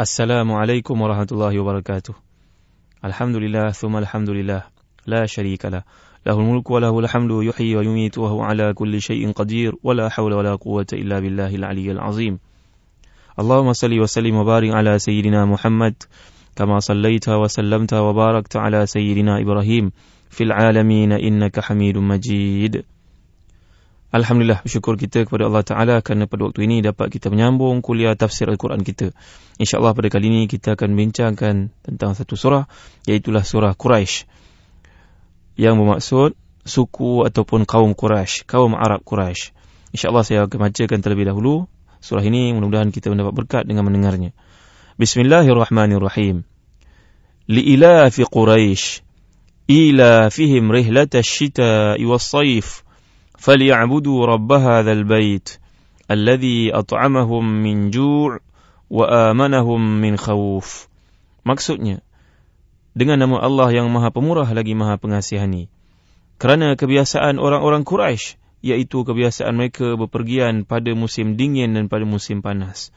السلام عليكم ورحمة الله وبركاته. الحمد لله ثم الحمد لله لا شريك له. له الملك وله الحمد يحيي ويميت وهو على كل شيء قدير ولا حول ولا قوة إلا بالله العلي العظيم. اللهم صل وسلم وبارك على سيدنا محمد كما صليت وسلمت وباركت على سيدنا إبراهيم في العالمين إنك حميد مجيد. Alhamdulillah bersyukur kita kepada Allah Ta'ala kerana pada waktu ini dapat kita menyambung kuliah tafsir Al-Quran kita. InsyaAllah pada kali ini kita akan bincangkan tentang satu surah, iaitulah surah Quraisy yang bermaksud suku ataupun kaum Quraisy, kaum Arab Quraisy. InsyaAllah saya akan bacakan terlebih dahulu surah ini, mudah-mudahan kita mendapat berkat dengan mendengarnya. Bismillahirrahmanirrahim. Li'ilafi Quraisy, ila fihim rihlata syita'i was-sayf, فليعبدوا رب هذا البيت الذي أطعمهم من جوع وآمنهم من خوف maksudnya dengan nama Allah yang Maha Pemurah lagi Maha Pengasihani kerana kebiasaan orang-orang Quraisy iaitu kebiasaan mereka bepergian pada musim dingin dan pada musim panas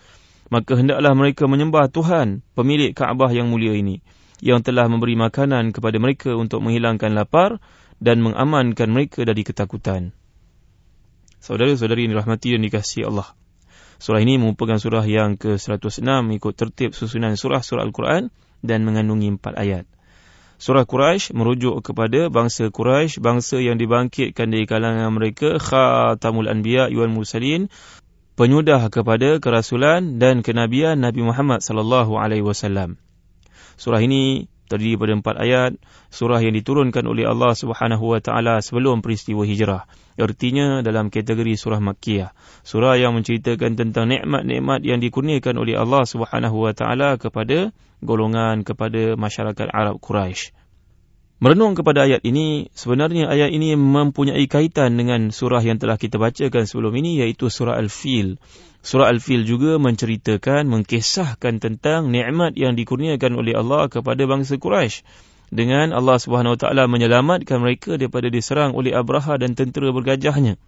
maka hendaklah mereka menyembah Tuhan pemilik Kaabah yang mulia ini yang telah memberi makanan kepada mereka untuk menghilangkan lapar dan mengamankan mereka dari ketakutan saudara-saudari yang dirahmati dan dikasihi Allah. Surah ini merupakan surah yang ke-106 ikut tertib susunan surah-surah Al-Quran dan mengandungi empat ayat. Surah Quraisy merujuk kepada bangsa Quraisy, bangsa yang dibangkitkan dari kalangan mereka khatamul anbiya wal mursalin, penyudah kepada kerasulan dan kenabian Nabi Muhammad sallallahu alaihi wasallam. Surah ini terdiri pada empat ayat, surah yang diturunkan oleh Allah Subhanahu wa taala sebelum peristiwa hijrah. Artinya dalam kategori surah Makkiyah. Surah yang menceritakan tentang nikmat-nikmat yang dikurniakan oleh Allah Subhanahu wa taala kepada golongan kepada masyarakat Arab Quraisy. Merenung kepada ayat ini, sebenarnya ayat ini mempunyai kaitan dengan surah yang telah kita bacakan sebelum ini iaitu surah Al-Fil. Surah Al-Fil juga menceritakan, mengkisahkan tentang nikmat yang dikurniakan oleh Allah kepada bangsa Quraisy dengan Allah Subhanahu Wa Taala menyelamatkan mereka daripada diserang oleh Abraha dan tentera bergajahnya.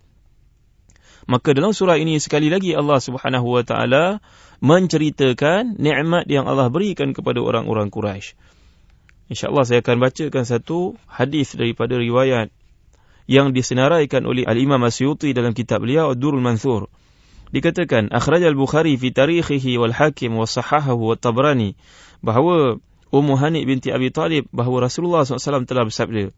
Maka dalam surah ini sekali lagi Allah Subhanahu Wa Taala menceritakan nikmat yang Allah berikan kepada orang-orang Quraisy. Insya-Allah saya akan bacakan satu hadis daripada riwayat yang disenaraikan oleh Al-Imam Asyuti dalam kitab beliau Ad-Durrul Mansur. Dikatakan akhraj al-Bukhari fi tarikhihi wal Hakim wa sahahahu wa Tabrani bahawa Ummu Hani binti Abi Talib bahawa Rasulullah SAW telah bersabda,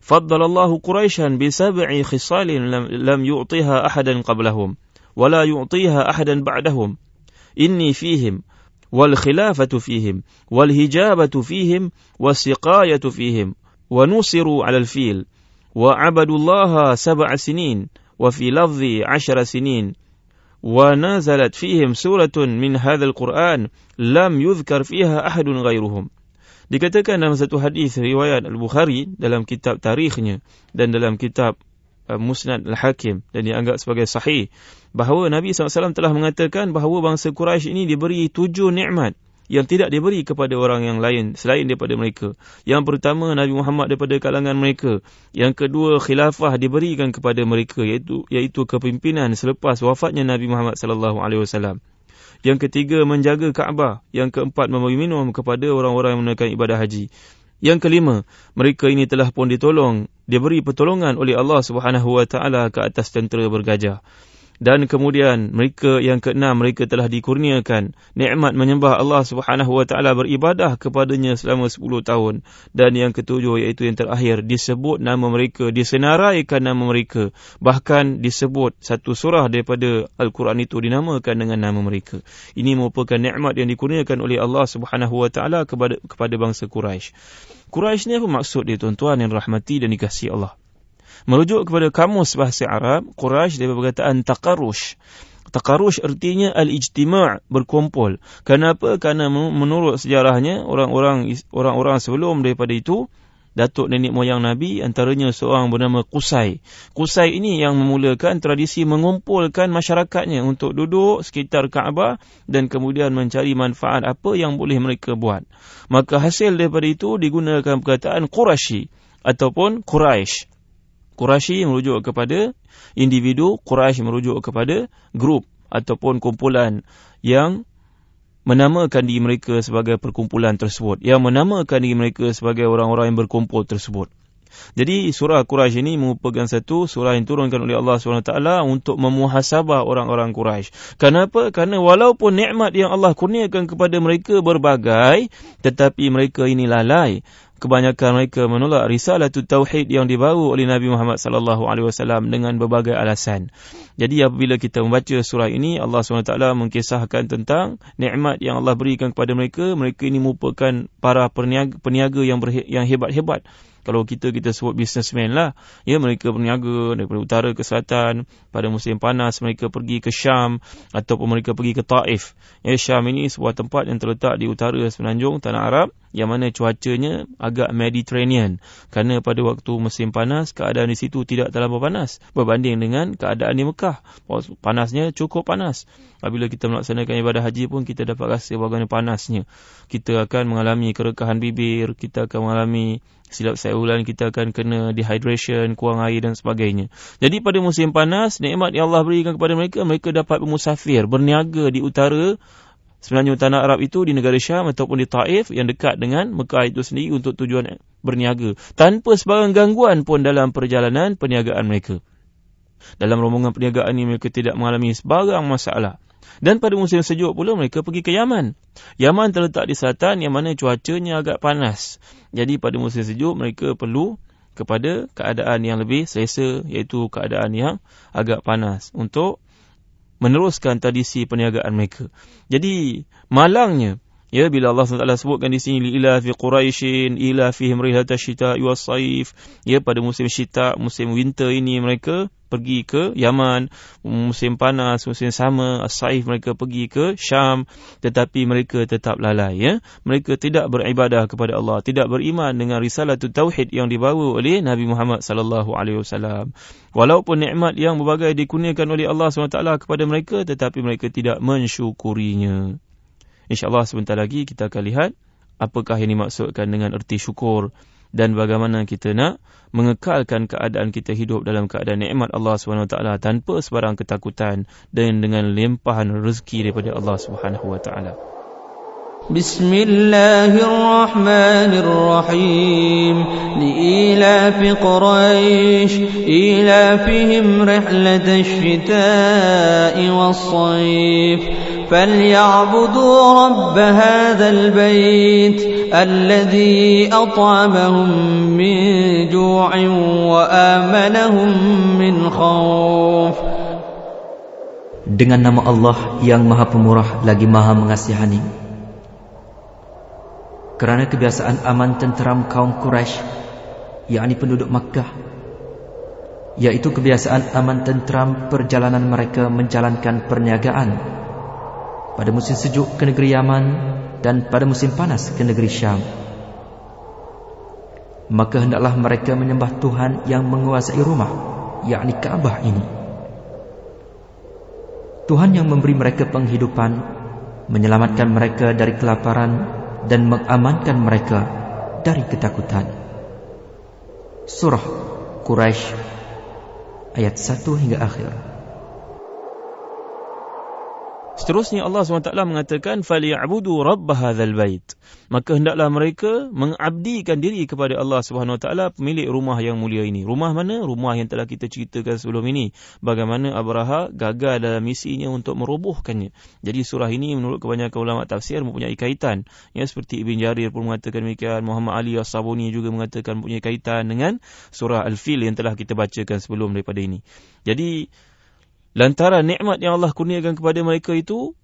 Faddalallahu Quraisyan bi sab'i khisalin lam, lam yu'tiha ahadan qablahum, wa la yu'tiha ahadan ba'dahum. Inni fihim, wal khilafatu fihim, wal hijabatu fihim, wa siqayatu fihim, wa nusiru ala al-fil, wa abadullaha sab'a sinin, ونزلت فيهم سورة من هذا القرآن لم يذكر فيها أحد غيرهم Dikatakan dalam satu hadis riwayat Al-Bukhari dalam kitab tarikhnya dan dalam kitab uh, Musnad Al-Hakim dan dianggap sebagai sahih bahawa Nabi SAW telah mengatakan bahawa bangsa Quraisy ini diberi tujuh nikmat yang tidak diberi kepada orang yang lain selain daripada mereka. Yang pertama Nabi Muhammad daripada kalangan mereka. Yang kedua khilafah diberikan kepada mereka iaitu iaitu kepimpinan selepas wafatnya Nabi Muhammad sallallahu alaihi wasallam. Yang ketiga, menjaga Kaabah. Yang keempat, memberi minum kepada orang-orang yang menunaikan ibadah haji. Yang kelima, mereka ini telah pun ditolong, diberi pertolongan oleh Allah Subhanahu Wa Taala ke atas tentera bergajah dan kemudian mereka yang keenam mereka telah dikurniakan. Nikmat menyembah Allah Subhanahu wa taala beribadah kepadanya selama 10 tahun. Dan yang ketujuh iaitu yang terakhir disebut nama mereka disenaraikan nama mereka. Bahkan disebut satu surah daripada al-Quran itu dinamakan dengan nama mereka. Ini merupakan nikmat yang dikurniakan oleh Allah Subhanahu wa taala kepada kepada bangsa Quraisy. Quraisy ni apa maksud dia tuan-tuan yang rahmati dan dikasihi Allah Merujuk kepada kamus bahasa Arab, Quraisy dia perkataan taqarrush. Taqarrush artinya al-ijtima' berkumpul. Kenapa? Karena menurut sejarahnya orang-orang orang-orang sebelum daripada itu datuk nenek moyang Nabi antaranya seorang bernama Qusay. Qusay ini yang memulakan tradisi mengumpulkan masyarakatnya untuk duduk sekitar Kaabah dan kemudian mencari manfaat apa yang boleh mereka buat. Maka hasil daripada itu digunakan perkataan Quraisy ataupun Quraisy. Quraisy merujuk kepada individu, Quraisy merujuk kepada grup ataupun kumpulan yang menamakan diri mereka sebagai perkumpulan tersebut. Yang menamakan diri mereka sebagai orang-orang yang berkumpul tersebut. Jadi surah Quraisy ini merupakan satu surah yang turunkan oleh Allah SWT untuk memuhasabah orang-orang Quraisy. Kenapa? Kerana walaupun nikmat yang Allah kurniakan kepada mereka berbagai, tetapi mereka ini lalai kebanyakan mereka menolak risalah tauhid yang dibawa oleh Nabi Muhammad sallallahu alaihi wasallam dengan berbagai alasan. Jadi apabila kita membaca surah ini Allah SWT mengkisahkan tentang nikmat yang Allah berikan kepada mereka, mereka ini merupakan para peniaga, peniaga yang yang hebat-hebat kalau kita kita sebut businessman lah. Ya mereka berniaga daripada utara ke selatan pada musim panas mereka pergi ke Syam ataupun mereka pergi ke Taif. Ya Syam ini sebuah tempat yang terletak di utara semenanjung tanah Arab yang mana cuacanya agak Mediterranean. Kerana pada waktu musim panas keadaan di situ tidak terlalu panas berbanding dengan keadaan di Mekah. Panasnya cukup panas. Apabila kita melaksanakan ibadah haji pun kita dapat rasa bagaimana panasnya. Kita akan mengalami kerekahan bibir kita akan mengalami silap saya ulang kita akan kena dehydration kurang air dan sebagainya jadi pada musim panas nikmat yang Allah berikan kepada mereka mereka dapat bermusafir berniaga di utara sebenarnya tanah Arab itu di negara Syam ataupun di Taif yang dekat dengan Mekah itu sendiri untuk tujuan berniaga tanpa sebarang gangguan pun dalam perjalanan perniagaan mereka. Dalam rombongan perniagaan ini mereka tidak mengalami sebarang masalah. Dan pada musim sejuk pula mereka pergi ke Yaman. Yaman terletak di selatan yang mana cuacanya agak panas. Jadi pada musim sejuk mereka perlu kepada keadaan yang lebih selesa iaitu keadaan yang agak panas untuk meneruskan tradisi perniagaan mereka. Jadi malangnya ya bila Allah SWT sebutkan di sini ila fi quraisyin ila fihim rihlata syita wa saif ya pada musim syita musim winter ini mereka pergi ke Yaman musim panas musim sama saif mereka pergi ke Syam tetapi mereka tetap lalai ya. Mereka tidak beribadah kepada Allah tidak beriman dengan risalah tauhid yang dibawa oleh Nabi Muhammad sallallahu alaihi wasallam. Walaupun nikmat yang berbagai dikurniakan oleh Allah SWT kepada mereka tetapi mereka tidak mensyukurinya. Insyaallah sebentar lagi kita akan lihat apakah yang dimaksudkan dengan erti syukur dan bagaimana kita nak mengekalkan keadaan kita hidup dalam keadaan nikmat Allah SWT tanpa sebarang ketakutan dan dengan limpahan rezeki daripada Allah SWT. Bismillahirrahmanirrahim لإيلاف قريش إيلافهم رحلة الشتاء والصيف فليعبدوا رب هذا البيت الذي أطعمهم من جوع وآمنهم من خوف Dengan nama Allah yang maha pemurah lagi maha mengasihani Kerana kebiasaan aman tenteram kaum Quraisy, yakni penduduk Makkah Iaitu kebiasaan aman tenteram perjalanan mereka menjalankan perniagaan pada musim sejuk ke negeri Yaman dan pada musim panas ke negeri Syam. Maka hendaklah mereka menyembah Tuhan yang menguasai rumah, yakni Kaabah ini. Tuhan yang memberi mereka penghidupan, menyelamatkan mereka dari kelaparan dan mengamankan mereka dari ketakutan. Surah Quraisy ayat 1 hingga akhir. Seterusnya Allah SWT mengatakan فَلْيَعْبُدُوا رَبَّ هَذَا الْبَيْتِ Maka hendaklah mereka mengabdikan diri kepada Allah SWT pemilik rumah yang mulia ini. Rumah mana? Rumah yang telah kita ceritakan sebelum ini. Bagaimana Abraha gagal dalam misinya untuk merobohkannya. Jadi surah ini menurut kebanyakan ulama tafsir mempunyai kaitan. Ya, seperti Ibn Jarir pun mengatakan demikian. Muhammad Ali As-Sabuni juga mengatakan mempunyai kaitan dengan surah Al-Fil yang telah kita bacakan sebelum daripada ini. Jadi lantaran nikmat yang Allah kurniakan kepada mereka itu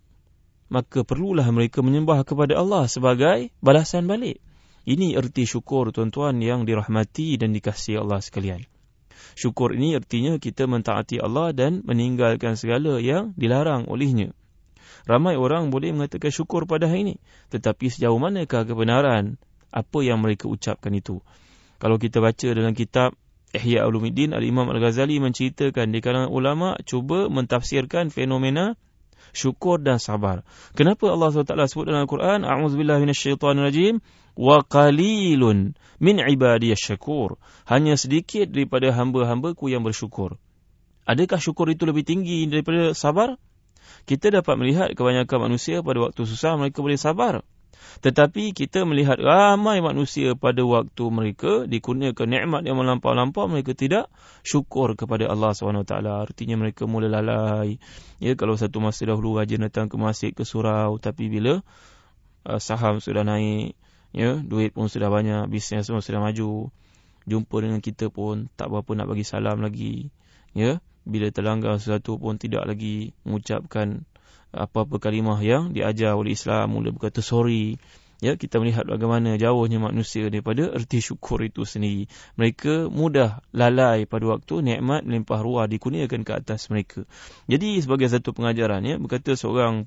maka perlulah mereka menyembah kepada Allah sebagai balasan balik. Ini erti syukur tuan-tuan yang dirahmati dan dikasihi Allah sekalian. Syukur ini artinya kita mentaati Allah dan meninggalkan segala yang dilarang olehnya. Ramai orang boleh mengatakan syukur pada hari ini tetapi sejauh manakah kebenaran apa yang mereka ucapkan itu? Kalau kita baca dalam kitab Ihya Ulumuddin Al-Imam Al-Ghazali menceritakan di kalangan ulama cuba mentafsirkan fenomena syukur dan sabar. Kenapa Allah SWT sebut dalam Al-Quran A'udzubillahi minasyaitanirrajim wa qalilun min ibadiyasy syakur. Hanya sedikit daripada hamba-hambaku yang bersyukur. Adakah syukur itu lebih tinggi daripada sabar? Kita dapat melihat kebanyakan manusia pada waktu susah mereka boleh sabar. Tetapi kita melihat ramai manusia pada waktu mereka dikurniakan nikmat yang melampau-lampau mereka tidak syukur kepada Allah SWT. Artinya mereka mula lalai. Ya, kalau satu masa dahulu rajin datang ke masjid ke surau tapi bila uh, saham sudah naik, ya, duit pun sudah banyak, bisnes semua sudah maju, jumpa dengan kita pun tak berapa nak bagi salam lagi. Ya, bila terlanggar sesuatu pun tidak lagi mengucapkan apa-apa kalimah yang diajar oleh Islam mula berkata sorry. Ya kita melihat bagaimana jauhnya manusia daripada erti syukur itu sendiri. Mereka mudah lalai pada waktu nikmat melimpah ruah dikurniakan ke atas mereka. Jadi sebagai satu pengajaran ya berkata seorang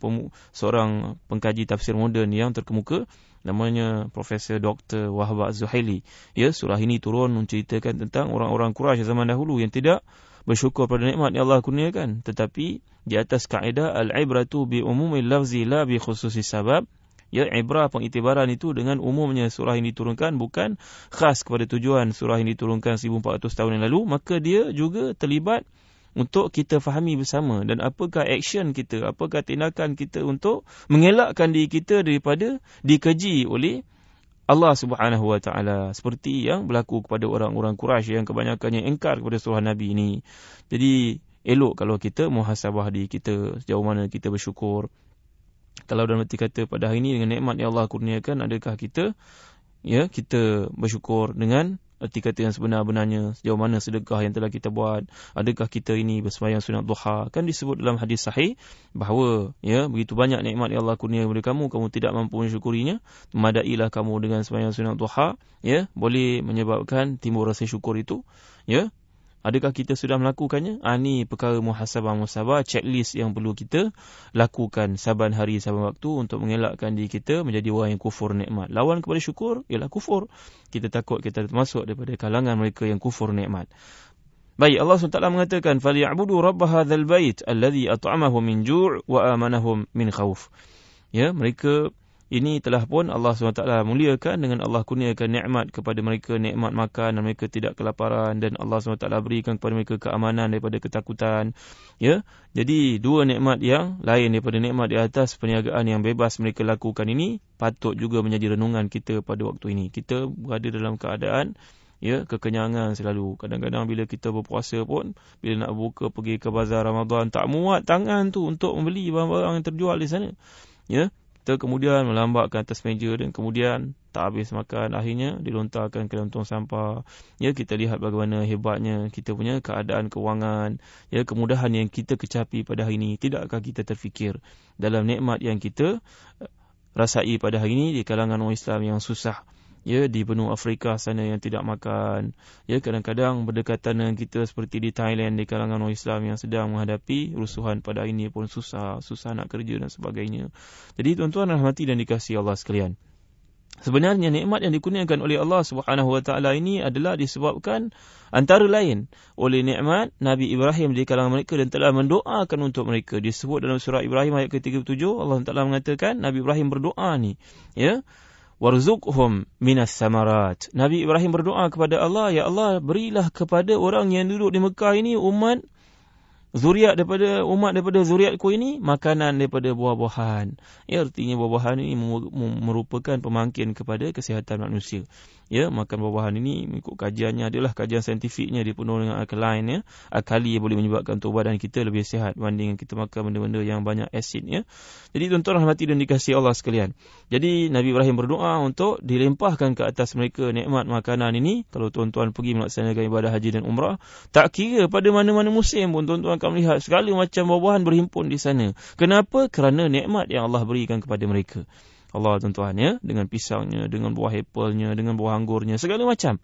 seorang pengkaji tafsir moden yang terkemuka namanya Profesor Dr. Wahab Zuhaili ya surah ini turun menceritakan tentang orang-orang Quraisy zaman dahulu yang tidak bersyukur pada nikmat yang Allah kurniakan. Tetapi di atas kaedah al-ibratu bi umumil lafzi la bi khususi sabab ya ibrah pengiktibaran itu dengan umumnya surah ini diturunkan bukan khas kepada tujuan surah ini diturunkan 1400 tahun yang lalu maka dia juga terlibat untuk kita fahami bersama dan apakah action kita apakah tindakan kita untuk mengelakkan diri kita daripada dikeji oleh Allah Subhanahu wa taala seperti yang berlaku kepada orang-orang Quraisy yang kebanyakannya engkar kepada surah Nabi ini. Jadi elok kalau kita muhasabah diri kita sejauh mana kita bersyukur. Kalau dalam arti kata pada hari ini dengan nikmat yang Allah kurniakan adakah kita ya kita bersyukur dengan erti kata yang sebenar-benarnya sejauh mana sedekah yang telah kita buat adakah kita ini bersembahyang sunat duha? Kan disebut dalam hadis sahih bahawa ya begitu banyak nikmat yang Allah kurniakan kepada kamu kamu tidak mampu mensyukurinya memadailah kamu dengan sembahyang sunat duha ya boleh menyebabkan timbul rasa syukur itu ya Adakah kita sudah melakukannya? Ah, Ini perkara muhasabah muhasabah, checklist yang perlu kita lakukan saban hari saban waktu untuk mengelakkan diri kita menjadi orang yang kufur nikmat. Lawan kepada syukur ialah kufur. Kita takut kita termasuk daripada kalangan mereka yang kufur nikmat. Baik, Allah SWT mengatakan, falyabudu rabb hadzal bait allazi at'amahum min ju' wa amanahum min khauf. Ya, mereka ini telah pun Allah SWT muliakan dengan Allah kurniakan nikmat kepada mereka, nikmat makan dan mereka tidak kelaparan dan Allah SWT berikan kepada mereka keamanan daripada ketakutan. Ya, Jadi dua nikmat yang lain daripada nikmat di atas perniagaan yang bebas mereka lakukan ini patut juga menjadi renungan kita pada waktu ini. Kita berada dalam keadaan ya kekenyangan selalu. Kadang-kadang bila kita berpuasa pun, bila nak buka pergi ke bazar Ramadan, tak muat tangan tu untuk membeli barang-barang yang terjual di sana. Ya, kita kemudian melambatkan atas meja dan kemudian tak habis makan. Akhirnya dilontarkan ke dalam tong sampah. Ya, kita lihat bagaimana hebatnya kita punya keadaan kewangan. Ya, kemudahan yang kita kecapi pada hari ini. Tidakkah kita terfikir dalam nikmat yang kita eh, rasai pada hari ini di kalangan orang Islam yang susah ya di benua Afrika sana yang tidak makan. Ya kadang-kadang berdekatan dengan kita seperti di Thailand di kalangan orang Islam yang sedang menghadapi rusuhan pada ini pun susah susah nak kerja dan sebagainya. Jadi tuan-tuan rahmati dan dikasihi Allah sekalian. Sebenarnya nikmat yang dikurniakan oleh Allah Subhanahu wa taala ini adalah disebabkan antara lain oleh nikmat Nabi Ibrahim di kalangan mereka dan telah mendoakan untuk mereka. Disebut dalam surah Ibrahim ayat ke-37 Allah Taala mengatakan Nabi Ibrahim berdoa ni. Ya warzuqhum minas samarat. Nabi Ibrahim berdoa kepada Allah, ya Allah berilah kepada orang yang duduk di Mekah ini umat zuriat daripada umat daripada zuriatku ini makanan daripada buah-buahan. Ya artinya buah-buahan ini merupakan pemangkin kepada kesihatan manusia. Ya, makan buah-buahan ini mengikut kajiannya adalah kajian saintifiknya dipenuhi dengan alkaline ya. Alkali boleh menyebabkan tubuh badan kita lebih sihat berbanding kita makan benda-benda yang banyak asid ya. Jadi tuan-tuan rahmati dan dikasihi Allah sekalian. Jadi Nabi Ibrahim berdoa untuk dilempahkan ke atas mereka nikmat makanan ini kalau tuan-tuan pergi melaksanakan ibadah haji dan umrah, tak kira pada mana-mana musim pun tuan-tuan akan melihat segala macam buah-buahan berhimpun di sana. Kenapa? Kerana nikmat yang Allah berikan kepada mereka. Allah tuan-tuan ya dengan pisangnya dengan buah apple-nya dengan buah anggurnya segala macam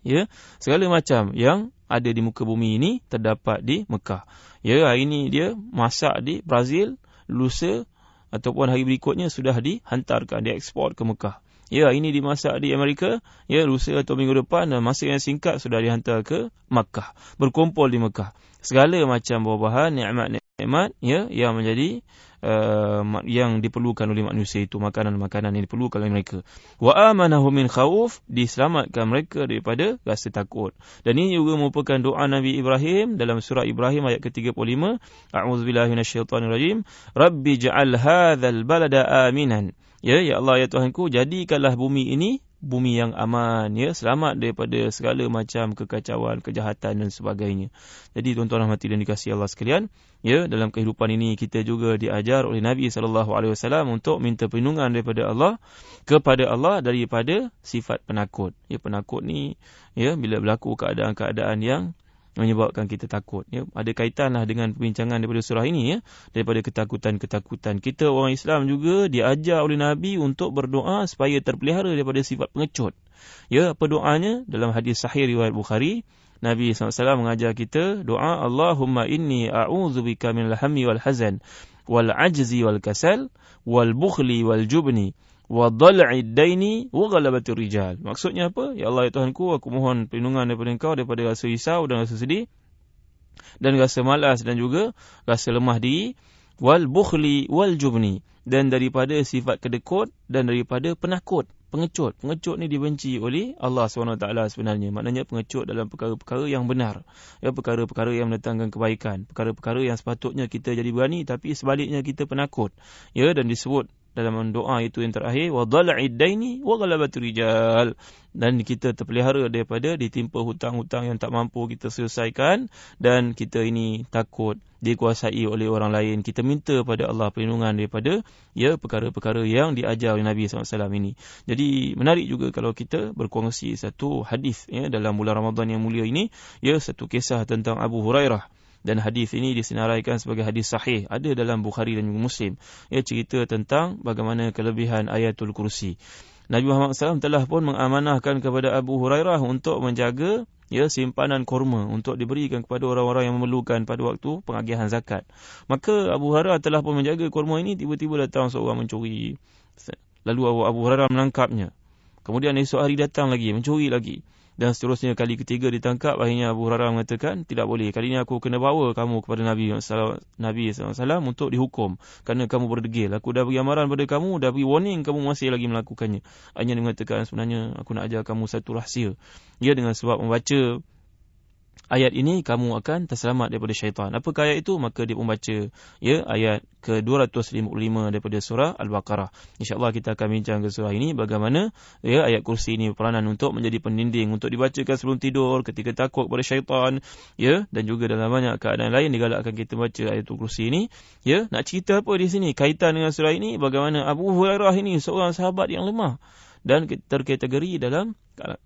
ya segala macam yang ada di muka bumi ini terdapat di Mekah ya hari ini dia masak di Brazil lusa ataupun hari berikutnya sudah dihantarkan diekspor ke Mekah ya ini dimasak di Amerika. Ya lusa atau minggu depan dan masa yang singkat sudah dihantar ke Mekah berkumpul di Mekah segala macam buah-buahan nikmat-nikmat ya yang menjadi uh, yang diperlukan oleh manusia itu makanan-makanan yang diperlukan oleh mereka. Wa amanahu min khauf diselamatkan mereka daripada rasa takut. Dan ini juga merupakan doa Nabi Ibrahim dalam surah Ibrahim ayat ke-35. A'udzubillahi minasyaitonirrajim rabbi ja'al hadzal balada aminan ya ya Allah ya Tuhanku jadikanlah bumi ini bumi yang aman ya. Selamat daripada segala macam kekacauan kejahatan dan sebagainya. Jadi tuan-tuan rahmati dan dikasihi Allah sekalian ya dalam kehidupan ini kita juga diajar oleh Nabi sallallahu alaihi wasallam untuk minta perlindungan daripada Allah kepada Allah daripada sifat penakut. Ya penakut ni ya bila berlaku keadaan-keadaan yang menyebabkan kita takut. Ya ada kaitanlah dengan perbincangan daripada surah ini ya. Daripada ketakutan-ketakutan. Kita orang Islam juga diajar oleh nabi untuk berdoa supaya terpelihara daripada sifat pengecut. Ya apa doanya? Dalam hadis sahih riwayat Bukhari Nabi SAW mengajar kita doa Allahumma inni a'udzubika minal hammi wal hazan wal ajzi wal kasal wal bukhli wal jubni wa dhal'i daini wa ghalabati rijal. Maksudnya apa? Ya Allah ya Tuhanku, aku mohon perlindungan daripada Engkau daripada rasa risau dan rasa sedih dan rasa malas dan juga rasa lemah diri wal bukhli wal jubni dan daripada sifat kedekut dan daripada penakut, pengecut. Pengecut ni dibenci oleh Allah SWT sebenarnya. Maknanya pengecut dalam perkara-perkara yang benar. Ya, perkara-perkara yang mendatangkan kebaikan. Perkara-perkara yang sepatutnya kita jadi berani tapi sebaliknya kita penakut. Ya, dan disebut dalam doa itu yang terakhir wa dhal'id daini wa ghalabatir rijal. Dan kita terpelihara daripada ditimpa hutang-hutang yang tak mampu kita selesaikan dan kita ini takut dikuasai oleh orang lain. Kita minta pada Allah perlindungan daripada ya perkara-perkara yang diajar oleh Nabi SAW ini. Jadi menarik juga kalau kita berkongsi satu hadis ya dalam bulan Ramadan yang mulia ini ya satu kisah tentang Abu Hurairah dan hadis ini disenaraikan sebagai hadis sahih ada dalam Bukhari dan juga Muslim ia cerita tentang bagaimana kelebihan ayatul kursi Nabi Muhammad SAW telah pun mengamanahkan kepada Abu Hurairah untuk menjaga ya simpanan korma untuk diberikan kepada orang-orang yang memerlukan pada waktu pengagihan zakat. Maka Abu Hurairah telah pun menjaga korma ini tiba-tiba datang seorang mencuri. Lalu Abu Hurairah menangkapnya. Kemudian esok hari datang lagi mencuri lagi dan seterusnya kali ketiga ditangkap akhirnya Abu Hurairah mengatakan tidak boleh. Kali ini aku kena bawa kamu kepada Nabi Nabi SAW untuk dihukum kerana kamu berdegil. Aku dah beri amaran pada kamu dah beri warning kamu masih lagi melakukannya. Akhirnya dia mengatakan sebenarnya aku nak ajar kamu satu rahsia. Ia dengan sebab membaca ayat ini kamu akan terselamat daripada syaitan. Apakah ayat itu? Maka dia membaca ya ayat ke-255 daripada surah Al-Baqarah. Insya-Allah kita akan bincang ke surah ini bagaimana ya ayat kursi ini peranan untuk menjadi pendinding untuk dibacakan sebelum tidur ketika takut kepada syaitan ya dan juga dalam banyak keadaan lain digalakkan kita baca ayat kursi ini ya nak cerita apa di sini kaitan dengan surah ini bagaimana Abu Hurairah ini seorang sahabat yang lemah dan terkategori dalam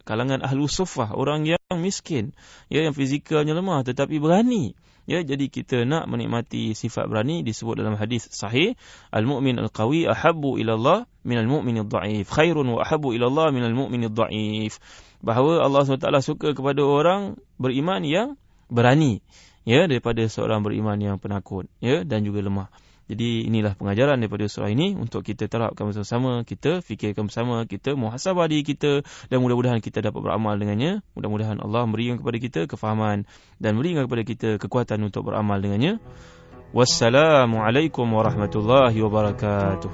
kalangan ahlu sufah orang yang miskin ya yang fizikalnya lemah tetapi berani ya. Jadi kita nak menikmati sifat berani disebut dalam hadis sahih al mukmin al qawi ahabbu ila Allah min al mukmin al dhaif khairun wa ahabbu ila Allah min al mukmin al dhaif bahawa Allah SWT suka kepada orang beriman yang berani ya daripada seorang beriman yang penakut ya dan juga lemah jadi inilah pengajaran daripada surah ini untuk kita terapkan bersama-sama, kita fikirkan bersama, kita muhasabah diri kita dan mudah-mudahan kita dapat beramal dengannya. Mudah-mudahan Allah memberikan kepada kita kefahaman dan memberikan kepada kita kekuatan untuk beramal dengannya. Wassalamualaikum warahmatullahi wabarakatuh.